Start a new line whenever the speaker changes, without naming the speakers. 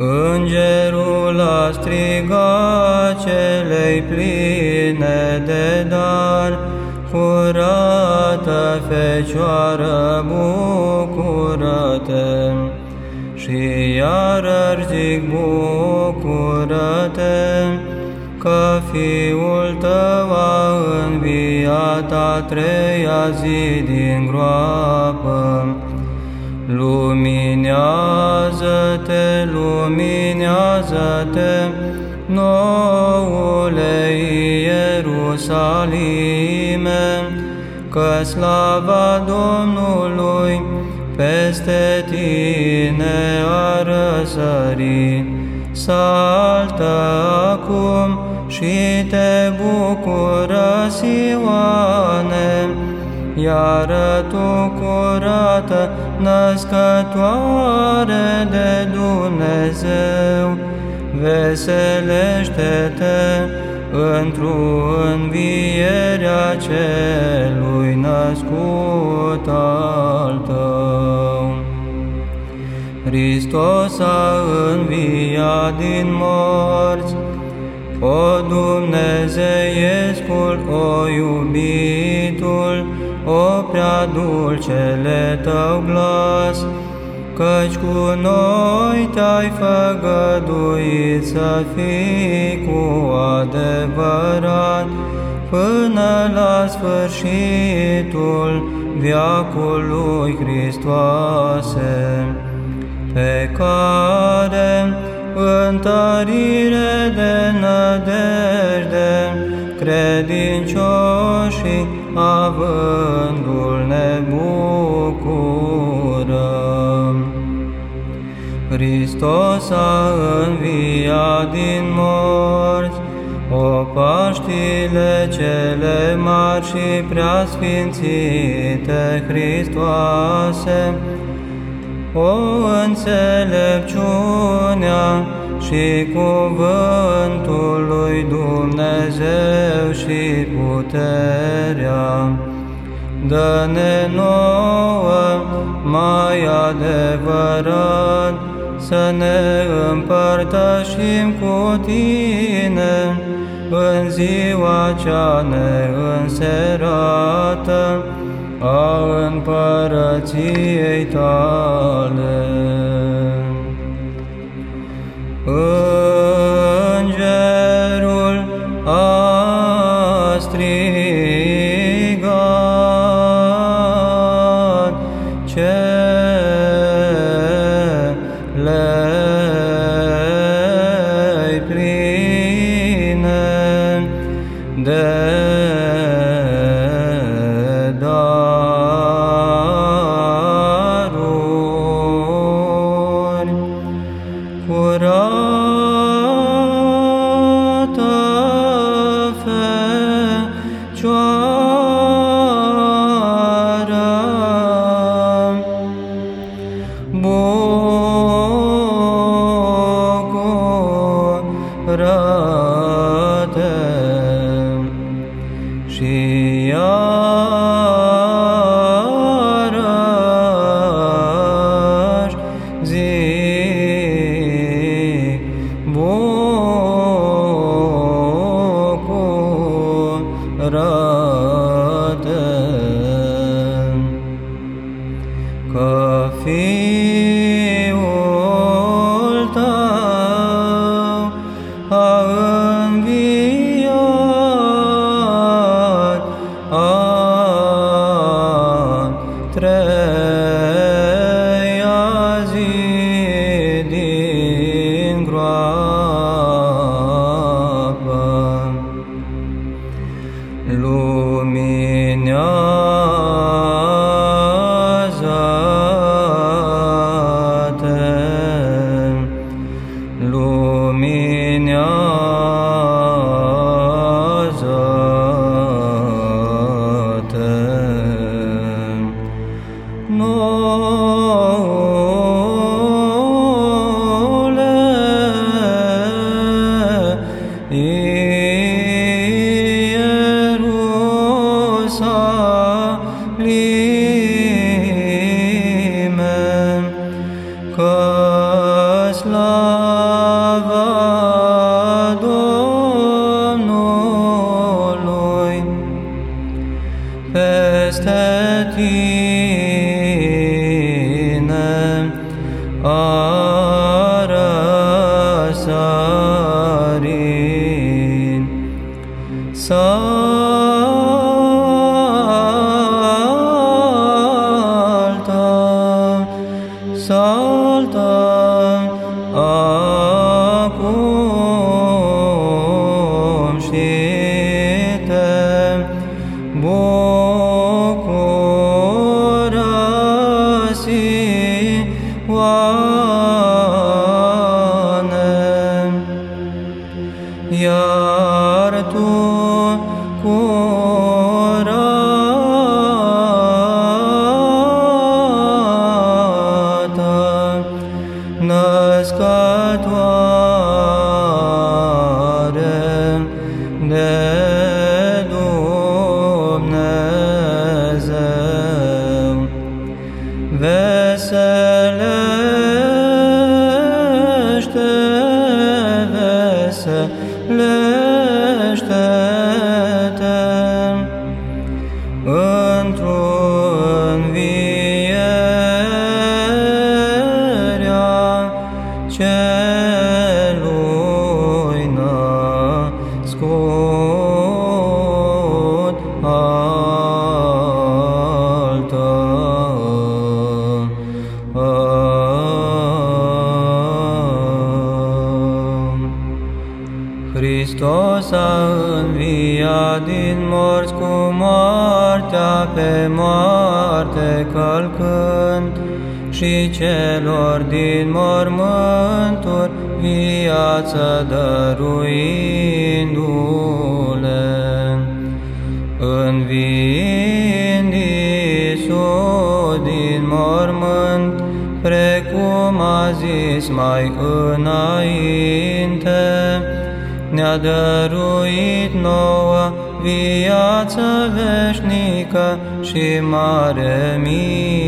Îngerul a strigat celei pline de dar, Curată Fecioară, bucură-te! Și iarăși zic, bucură-te! Că Fiul tău a înviat a treia zi din groapă, Luminează-te, luminează-te, noule Ierusalime, că slava Domnului peste tine a răsărit. Saltă acum și te bucură, Sioane, iar tu curată, născătoare de Dumnezeu, veselește-te într-o învierea celui născut al tău. Hristos a înviat din morți, o Dumnezeiescul, o iubitul, o prea dulcele tău glas, căci cu noi te-ai făgăduit să fii cu adevărat până la sfârșitul viacului Hristoase, pe care întărire de nădejde credincioșii avândul ne bucurăm. Hristos a înviat din morți, o Paștile cele mari și preasfințite Hristoase, o înțelepciunea și cuvântul lui Dumnezeu și puterea. Dă-ne nouă mai adevărat să ne împărtășim cu Tine în ziua cea neînserată a împărăției Tale. Îngerul a strigat cele pline de Saltă, Hristos a înviat din morți cu moartea pe moarte călcând și celor din mormânturi viață dăruindu-le. Înviind Iisus din mormânt, precum a zis mai înainte, ne-a dăruit nouă viață veșnică și mare milă.